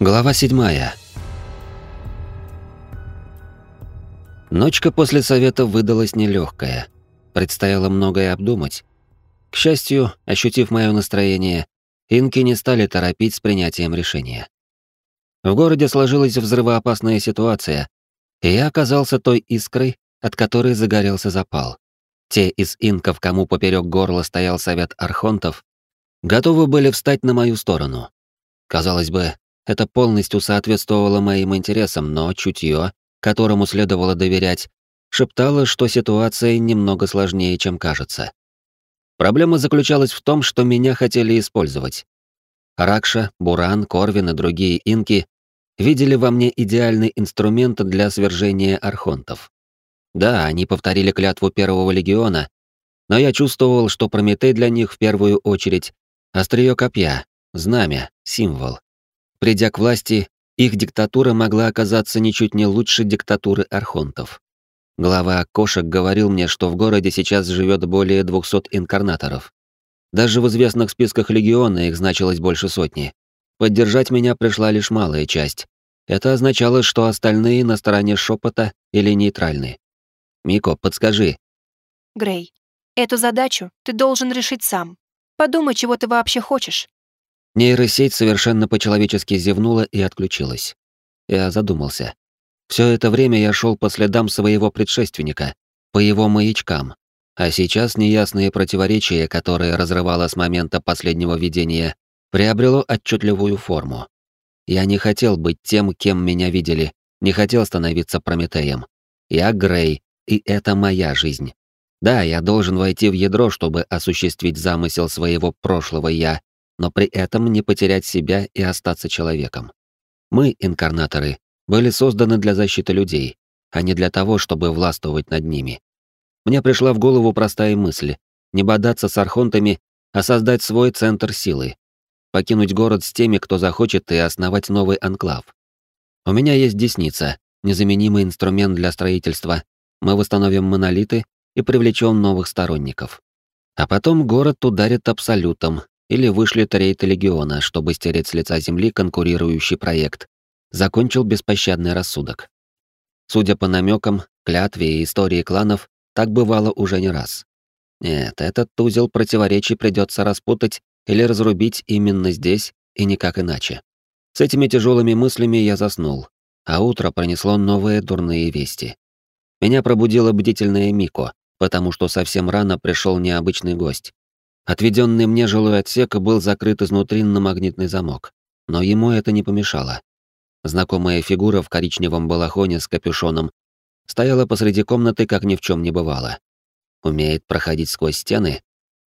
Глава седьмая. Ночка после совета выдалась нелегкая. Предстояло многое обдумать. К счастью, ощутив мое настроение, инки не стали торопить с принятием решения. В городе сложилась взрывоопасная ситуация, и я оказался той искрой, от которой загорелся запал. Те из инков, кому поперек горла стоял совет архонтов, готовы были встать на мою сторону. Казалось бы, это полностью соответствовало моим интересам, но чутье, которому следовало доверять, шептало, что ситуация немного сложнее, чем кажется. Проблема заключалась в том, что меня хотели использовать. Ракша, Буран, Корвин и другие инки видели во мне идеальный инструмент для свержения архонтов. Да, они повторили клятву Первого Легиона, но я чувствовал, что Прометей для них в первую очередь — острие копья, знамя, символ. Придя к власти, их диктатура могла оказаться ничуть не лучше диктатуры архонтов. Глава кошек говорил мне, что в городе сейчас живет более 200 инкарнаторов. Даже в известных списках легиона их значилось больше сотни. Поддержать меня пришла лишь малая часть. Это означало, что остальные на стороне шепота или нейтральны. Мико, подскажи. Грей, эту задачу ты должен решить сам. Подумай, чего ты вообще хочешь. Нейросеть совершенно по-человечески зевнула и отключилась. Я задумался. Все это время я шел по следам своего предшественника, по его маячкам. А сейчас неясное противоречие, которое разрывало с момента последнего видения, приобрело отчетливую форму. Я не хотел быть тем, кем меня видели, не хотел становиться Прометеем. Я Грей, и это моя жизнь. Да, я должен войти в ядро, чтобы осуществить замысел своего прошлого «я», но при этом не потерять себя и остаться человеком. Мы, инкарнаторы, были созданы для защиты людей, а не для того, чтобы властвовать над ними. Мне пришла в голову простая мысль — не бодаться с архонтами, а создать свой центр силы. Покинуть город с теми, кто захочет, и основать новый анклав. У меня есть десница, незаменимый инструмент для строительства. Мы восстановим монолиты и привлечем новых сторонников. А потом город ударит абсолютом, или вышлет рейд легиона, чтобы стереть с лица земли конкурирующий проект. Закончил беспощадный рассудок. Судя по намекам, клятве и истории кланов, так бывало уже не раз. Нет, этот узел противоречий придется распутать или разрубить именно здесь и никак иначе. С этими тяжелыми мыслями я заснул, а утро пронесло новые дурные вести. Меня пробудила бдительная Мико, потому что совсем рано пришел необычный гость. Отведенный мне жилой отсек был закрыт изнутри на магнитный замок, но ему это не помешало. Знакомая фигура в коричневом балахоне с капюшоном стояла посреди комнаты, как ни в чем не бывало. Умеет проходить сквозь стены?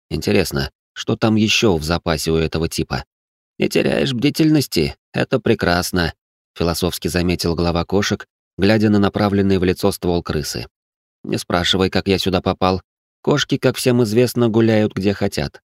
Интересно, что там еще в запасе у этого типа? Не теряешь бдительности? Это прекрасно, философски заметил глава кошек, глядя на направленный в лицо ствол крысы. Не спрашивай, как я сюда попал. Кошки, как всем известно, гуляют где хотят.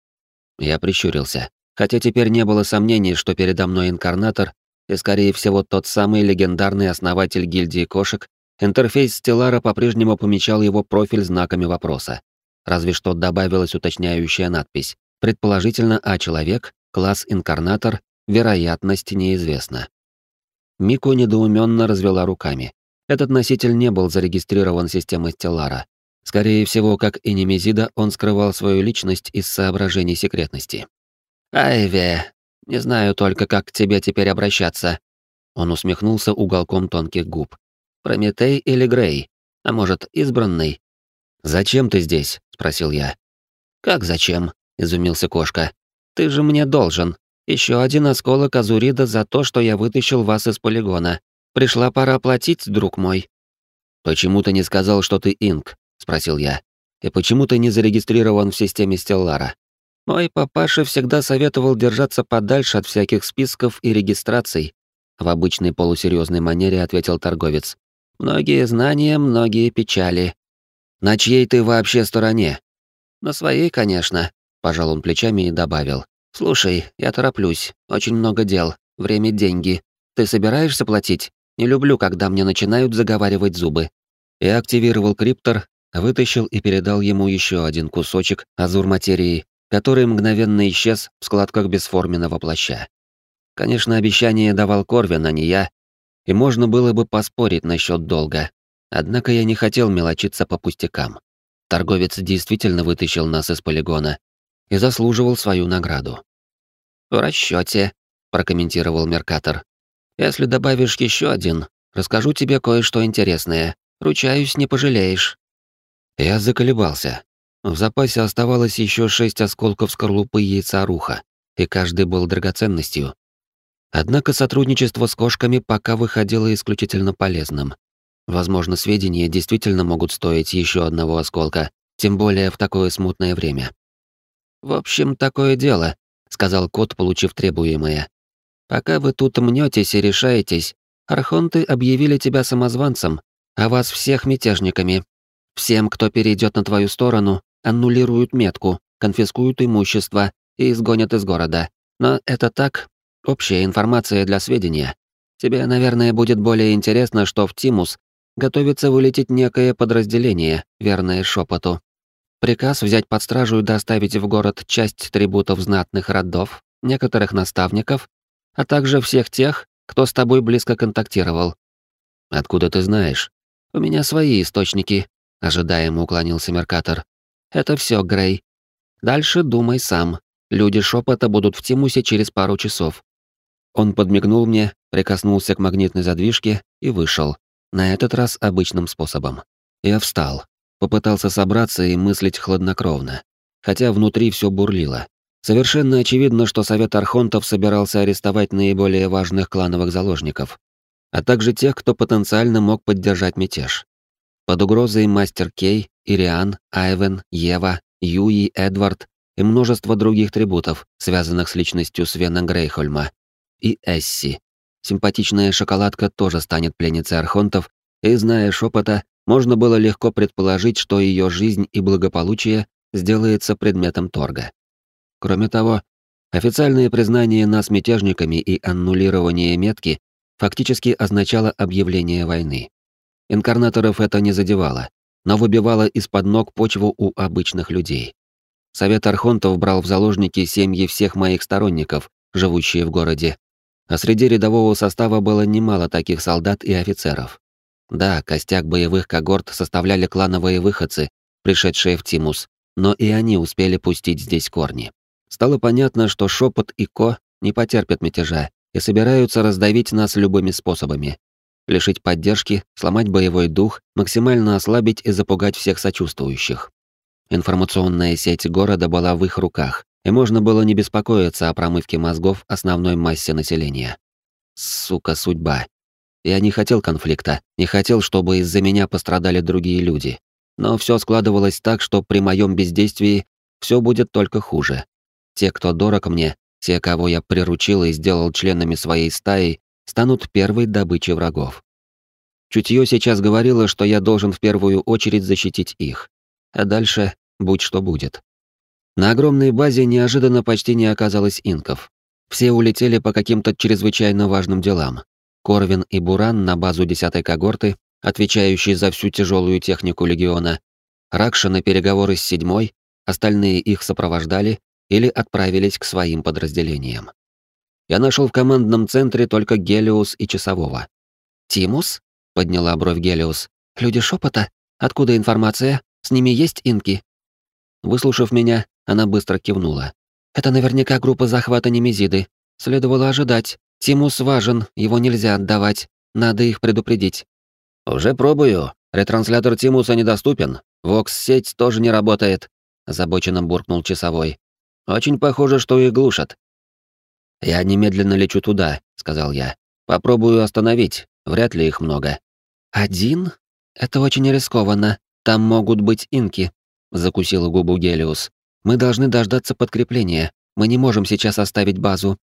Я прищурился, хотя теперь не было сомнений, что передо мной инкарнатор и, скорее всего, тот самый легендарный основатель гильдии кошек, интерфейс Стеллара по-прежнему помечал его профиль знаками вопроса. Разве что добавилась уточняющая надпись. Предположительно, а человек, класс инкарнатор, вероятность неизвестна. Мику недоуменно развела руками. Этот носитель не был зарегистрирован системой Стеллара. Скорее всего, как и Немезида, он скрывал свою личность из соображений секретности. «Айве, не знаю только, как к тебе теперь обращаться». Он усмехнулся уголком тонких губ. «Прометей или Грей? А может, избранный?» «Зачем ты здесь?» — спросил я. «Как зачем?» — изумился кошка. «Ты же мне должен. Еще один осколок Азурида за то, что я вытащил вас из полигона. Пришла пора платить, друг мой». «Почему ты не сказал, что ты инк?» Спросил я. И почему ты не зарегистрирован в системе Стеллара? Мой папаша всегда советовал держаться подальше от всяких списков и регистраций, в обычной полусерьезной манере ответил торговец. Многие знания, многие печали. На чьей ты вообще стороне? На своей, конечно, пожал он плечами и добавил. Слушай, я тороплюсь, очень много дел, время деньги. Ты собираешься платить? Не люблю, когда мне начинают заговаривать зубы. Я активировал криптор, вытащил и передал ему еще один кусочек азур материи, который мгновенно исчез в складках бесформенного плаща. Конечно, обещание давал Корвин, а не я, и можно было бы поспорить насчет долга. Однако я не хотел мелочиться по пустякам. Торговец действительно вытащил нас из полигона и заслуживал свою награду. «В расчете, прокомментировал Меркатор. «Если добавишь еще один, расскажу тебе кое-что интересное. Ручаюсь, не пожалеешь». Я заколебался. В запасе оставалось еще шесть осколков скорлупы яйца руха, и каждый был драгоценностью. Однако сотрудничество с кошками пока выходило исключительно полезным. Возможно, сведения действительно могут стоить еще одного осколка, тем более в такое смутное время. «В общем, такое дело», — сказал кот, получив требуемое. «Пока вы тут мнетесь и решаетесь, архонты объявили тебя самозванцем, а вас всех мятежниками. Всем, кто перейдет на твою сторону, аннулируют метку, конфискуют имущество и изгонят из города. Но это так, общая информация для сведения. Тебе, наверное, будет более интересно, что в Тимус готовится вылететь некое подразделение, верное шепоту. Приказ взять под стражу и доставить в город часть трибутов знатных родов, некоторых наставников, а также всех тех, кто с тобой близко контактировал. Откуда ты знаешь? У меня свои источники, ожидаемо уклонился Меркатор. Это все, Грей. Дальше думай сам. Люди шепота будут в Тимусе через пару часов. Он подмигнул мне, прикоснулся к магнитной задвижке и вышел. На этот раз обычным способом. Я встал, попытался собраться и мыслить хладнокровно. Хотя внутри все бурлило. Совершенно очевидно, что Совет Архонтов собирался арестовать наиболее важных клановых заложников, а также тех, кто потенциально мог поддержать мятеж. Под угрозой Мастер Кей, Ириан, Айвен, Ева, Юи, Эдвард и множество других трибутов, связанных с личностью Свена Грейхольма, и Эсси. Симпатичная шоколадка тоже станет пленницей архонтов, и, зная шепота, можно было легко предположить, что ее жизнь и благополучие сделается предметом торга. Кроме того, официальное признание нас мятежниками и аннулирование метки фактически означало объявление войны. Инкарнаторов это не задевало, но выбивало из-под ног почву у обычных людей. Совет Архонтов брал в заложники семьи всех моих сторонников, живущие в городе, а среди рядового состава было немало таких солдат и офицеров. Да, костяк боевых когорт составляли клановые выходцы, пришедшие в Тимус, но и они успели пустить здесь корни. Стало понятно, что Шепот и Ко не потерпят мятежа и собираются раздавить нас любыми способами. Лишить поддержки, сломать боевой дух, максимально ослабить и запугать всех сочувствующих. Информационная сеть города была в их руках, и можно было не беспокоиться о промывке мозгов основной массе населения. Сука, судьба. Я не хотел конфликта, не хотел, чтобы из-за меня пострадали другие люди. Но все складывалось так, что при моем бездействии все будет только хуже. Те, кто дорог мне, те, кого я приручил и сделал членами своей стаи, станут первой добычей врагов. Чутье сейчас говорило, что я должен в первую очередь защитить их. А дальше будь что будет. На огромной базе неожиданно почти не оказалось инков. Все улетели по каким-то чрезвычайно важным делам. Корвин и Буран на базу десятой когорты, отвечающие за всю тяжелую технику легиона. Ракша на переговоры с седьмой, остальные их сопровождали, или отправились к своим подразделениям. Я нашел в командном центре только Гелиус и Часового. «Тимус?» — подняла бровь Гелиус. «Люди шепота? Откуда информация? С ними есть инки?» Выслушав меня, она быстро кивнула. «Это наверняка группа захвата Немезиды. Следовало ожидать. Тимус важен, его нельзя отдавать. Надо их предупредить». «Уже пробую. Ретранслятор Тимуса недоступен. Вокс-сеть тоже не работает», — озабоченно буркнул часовой. Очень похоже, что их глушат. Я немедленно лечу туда, сказал я. Попробую остановить. Вряд ли их много. Один? Это очень рискованно. Там могут быть инки, закусила губу Гелиус. Мы должны дождаться подкрепления. Мы не можем сейчас оставить базу.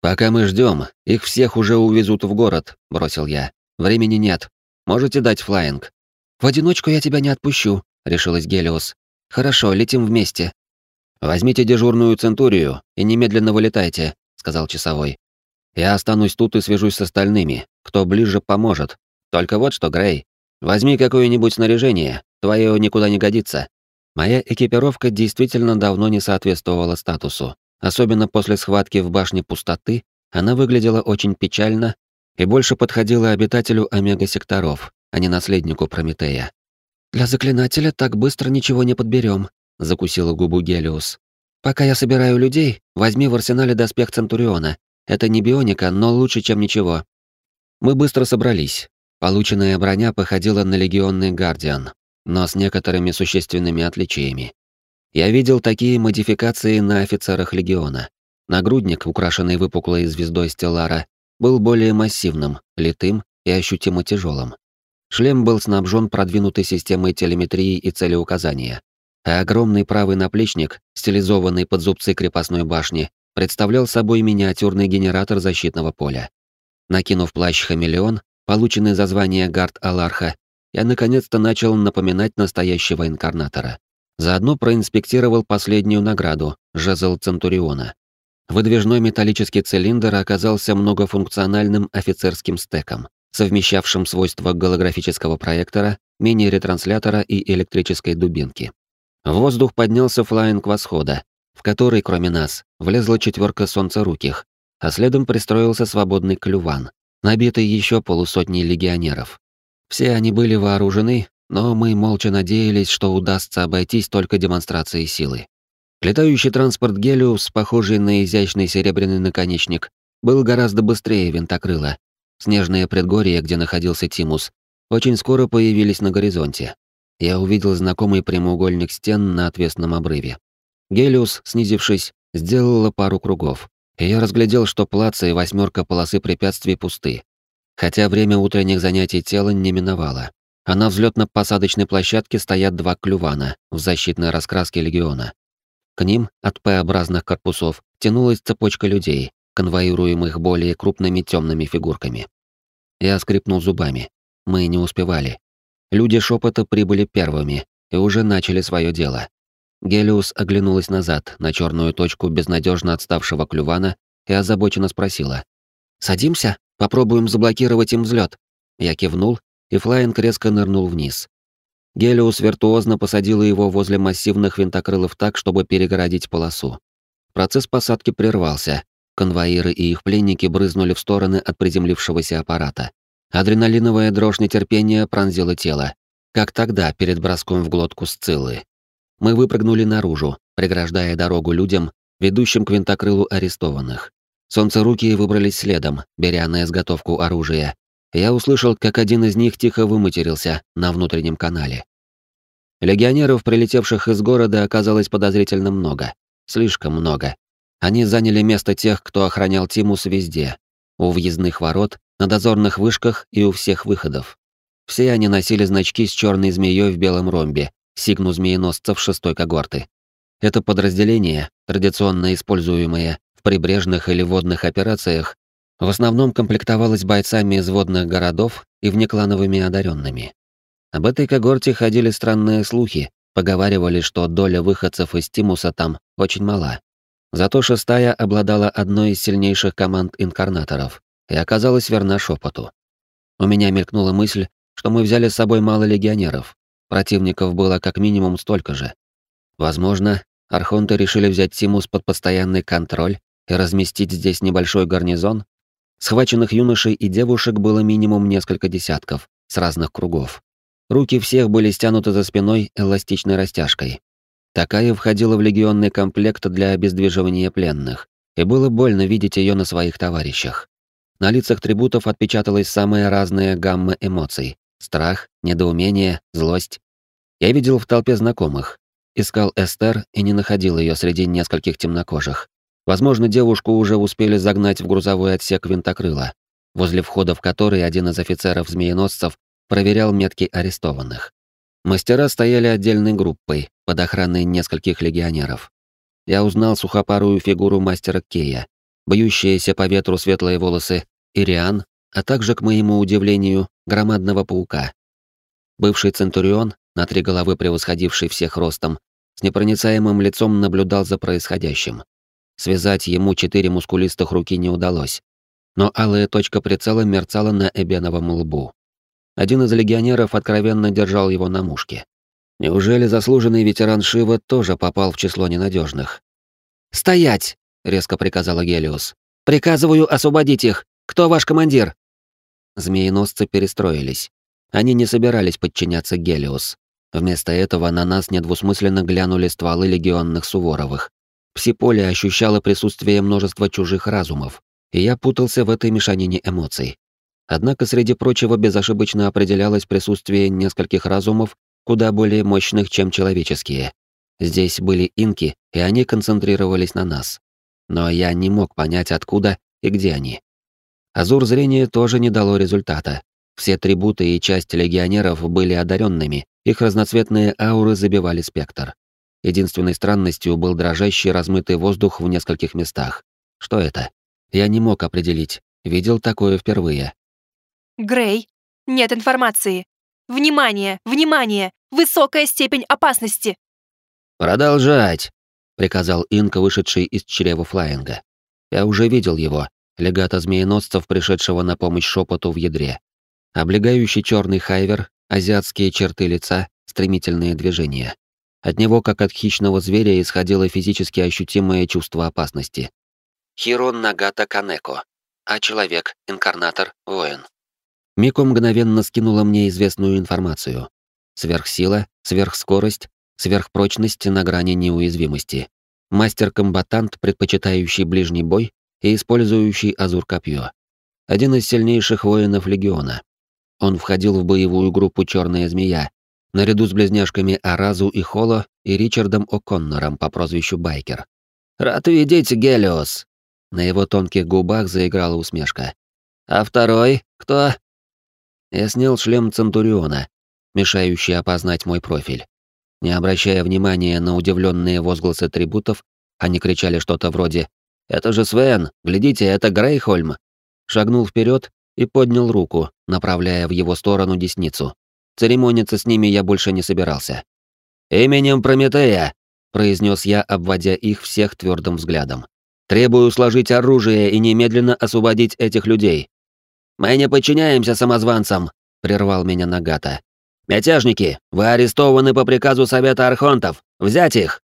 Пока мы ждем, их всех уже увезут в город, бросил я. Времени нет. Можете дать флаинг. В одиночку я тебя не отпущу, решилась Гелиус. Хорошо, летим вместе. «Возьмите дежурную центурию и немедленно вылетайте», — сказал часовой. «Я останусь тут и свяжусь с остальными. Кто ближе, поможет. Только вот что, Грей, возьми какое-нибудь снаряжение, твое никуда не годится». Моя экипировка действительно давно не соответствовала статусу, особенно после схватки в башне пустоты, Она выглядела очень печально и больше подходила обитателю омега-секторов, а не наследнику Прометея. «Для заклинателя так быстро ничего не подберем, закусила губу Гелиус. «Пока я собираю людей, возьми в арсенале доспех Центуриона. Это не бионика, но лучше, чем ничего». Мы быстро собрались. Полученная броня походила на легионный гардиан, но с некоторыми существенными отличиями. Я видел такие модификации на офицерах легиона. Нагрудник, украшенный выпуклой звездой Стеллара, был более массивным, литым и ощутимо тяжелым. Шлем был снабжен продвинутой системой телеметрии и целеуказания, а огромный правый наплечник, стилизованный под зубцы крепостной башни, представлял собой миниатюрный генератор защитного поля. Накинув плащ-хамелеон, полученный за звание гард Аларха, я наконец-то начал напоминать настоящего инкарнатора. Заодно проинспектировал последнюю награду — жезл Центуриона. Выдвижной металлический цилиндр оказался многофункциональным офицерским стеком, совмещавшим свойства голографического проектора, мини-ретранслятора и электрической дубинки. В воздух поднялся флайинг восхода, в который, кроме нас, влезла четверка солнцеруких, а следом пристроился свободный клюван, набитый еще полусотней легионеров. Все они были вооружены, но мы молча надеялись, что удастся обойтись только демонстрацией силы. Летающий транспорт Гелиус, похожий на изящный серебряный наконечник, был гораздо быстрее винтокрыла. Снежные предгорья, где находился Тимус, очень скоро появились на горизонте. Я увидел знакомый прямоугольник стен на отвесном обрыве. Гелиус, снизившись, сделала пару кругов, и я разглядел, что плацы и восьмерка полосы препятствий пусты. Хотя время утренних занятий тела не миновало. А на взлетно-посадочной площадке стоят два клювана в защитной раскраске легиона. К ним, от П-образных корпусов, тянулась цепочка людей, конвоируемых более крупными темными фигурками. Я скрипнул зубами. Мы не успевали. Люди шепота прибыли первыми и уже начали свое дело. Гелиус оглянулась назад на черную точку безнадежно отставшего клювана и озабоченно спросила. «Садимся? Попробуем заблокировать им взлет. Я кивнул, и флайинг резко нырнул вниз. Гелиус виртуозно посадила его возле массивных винтокрылов так, чтобы перегородить полосу. Процесс посадки прервался. Конвоиры и их пленники брызнули в стороны от приземлившегося аппарата. Адреналиновая дрожь нетерпения пронзила тело, как тогда перед броском в глотку Сциллы. Мы выпрыгнули наружу, преграждая дорогу людям, ведущим к винтокрылу арестованных. Солнцеруки выбрались следом, беря на изготовку оружия, я услышал, как один из них тихо выматерился на внутреннем канале. Легионеров, прилетевших из города, оказалось подозрительно много. Слишком много. Они заняли место тех, кто охранял Тимус везде. У въездных ворот, на дозорных вышках и у всех выходов. Все они носили значки с черной змеей в белом ромбе, сигну змееносцев шестой когорты. Это подразделение, традиционно используемое в прибрежных или водных операциях, в основном комплектовалась бойцами из водных городов и внеклановыми одаренными. Об этой когорте ходили странные слухи, поговаривали, что доля выходцев из Тимуса там очень мала. Зато шестая обладала одной из сильнейших команд инкарнаторов и оказалась верна шепоту. У меня мелькнула мысль, что мы взяли с собой мало легионеров. Противников было как минимум столько же. Возможно, архонты решили взять Тимус под постоянный контроль и разместить здесь небольшой гарнизон, Схваченных юношей и девушек было минимум несколько десятков, с разных кругов. Руки всех были стянуты за спиной эластичной растяжкой. Такая входила в легионный комплект для обездвиживания пленных, и было больно видеть ее на своих товарищах. На лицах трибутов отпечаталась самая разная гамма эмоций — страх, недоумение, злость. Я видел в толпе знакомых, искал Эстер и не находил ее среди нескольких темнокожих. Возможно, девушку уже успели загнать в грузовой отсек винтокрыла, возле входа в который один из офицеров-змееносцев проверял метки арестованных. Мастера стояли отдельной группой, под охраной нескольких легионеров. Я узнал сухопарую фигуру мастера Кея, бьющиеся по ветру светлые волосы Ириан, а также, к моему удивлению, громадного паука. Бывший Центурион, на три головы превосходивший всех ростом, с непроницаемым лицом наблюдал за происходящим. Связать ему четыре мускулистых руки не удалось. Но алая точка прицела мерцала на эбеновом лбу. Один из легионеров откровенно держал его на мушке. Неужели заслуженный ветеран Шива тоже попал в число ненадежных? «Стоять!» — резко приказала Гелиос. «Приказываю освободить их! Кто ваш командир?» Змееносцы перестроились. Они не собирались подчиняться Гелиос. Вместо этого на нас недвусмысленно глянули стволы легионных Суворовых. Псиполе ощущало присутствие множества чужих разумов, и я путался в этой мешанине эмоций. Однако среди прочего безошибочно определялось присутствие нескольких разумов, куда более мощных, чем человеческие. Здесь были инки, и они концентрировались на нас. Но я не мог понять, откуда и где они. Азур зрения тоже не дало результата. Все трибуты и часть легионеров были одаренными, их разноцветные ауры забивали спектр. Единственной странностью был дрожащий размытый воздух в нескольких местах. Что это? Я не мог определить. Видел такое впервые. Грей, нет информации. Внимание, внимание! Высокая степень опасности! «Продолжать!» — приказал Инка, вышедший из чрева флаинга. Я уже видел его, легата змееносцев, пришедшего на помощь шепоту в ядре. Облегающий черный хайвер, азиатские черты лица, стремительные движения. От него, как от хищного зверя, исходило физически ощутимое чувство опасности. Хирон Нагата Канеко. А человек, инкарнатор, воин. Мико мгновенно скинула мне известную информацию. Сверхсила, сверхскорость, сверхпрочность на грани неуязвимости. Мастер-комбатант, предпочитающий ближний бой и использующий азур-копье. Один из сильнейших воинов Легиона. Он входил в боевую группу «Черная змея», наряду с близняшками Аразу и Холо и Ричардом О'Коннором по прозвищу Байкер. «Рад видеть, Гелиос!» На его тонких губах заиграла усмешка. «А второй? Кто?» Я снял шлем Центуриона, мешающий опознать мой профиль. Не обращая внимания на удивленные возгласы трибутов, они кричали что-то вроде «Это же Свен! Глядите, это Грейхольм!» Шагнул вперед и поднял руку, направляя в его сторону десницу. Церемониться с ними я больше не собирался. «Именем Прометея!» — произнес я, обводя их всех твердым взглядом. «Требую сложить оружие и немедленно освободить этих людей». «Мы не подчиняемся самозванцам», — прервал меня Нагата. «Мятежники, вы арестованы по приказу Совета Архонтов. Взять их!»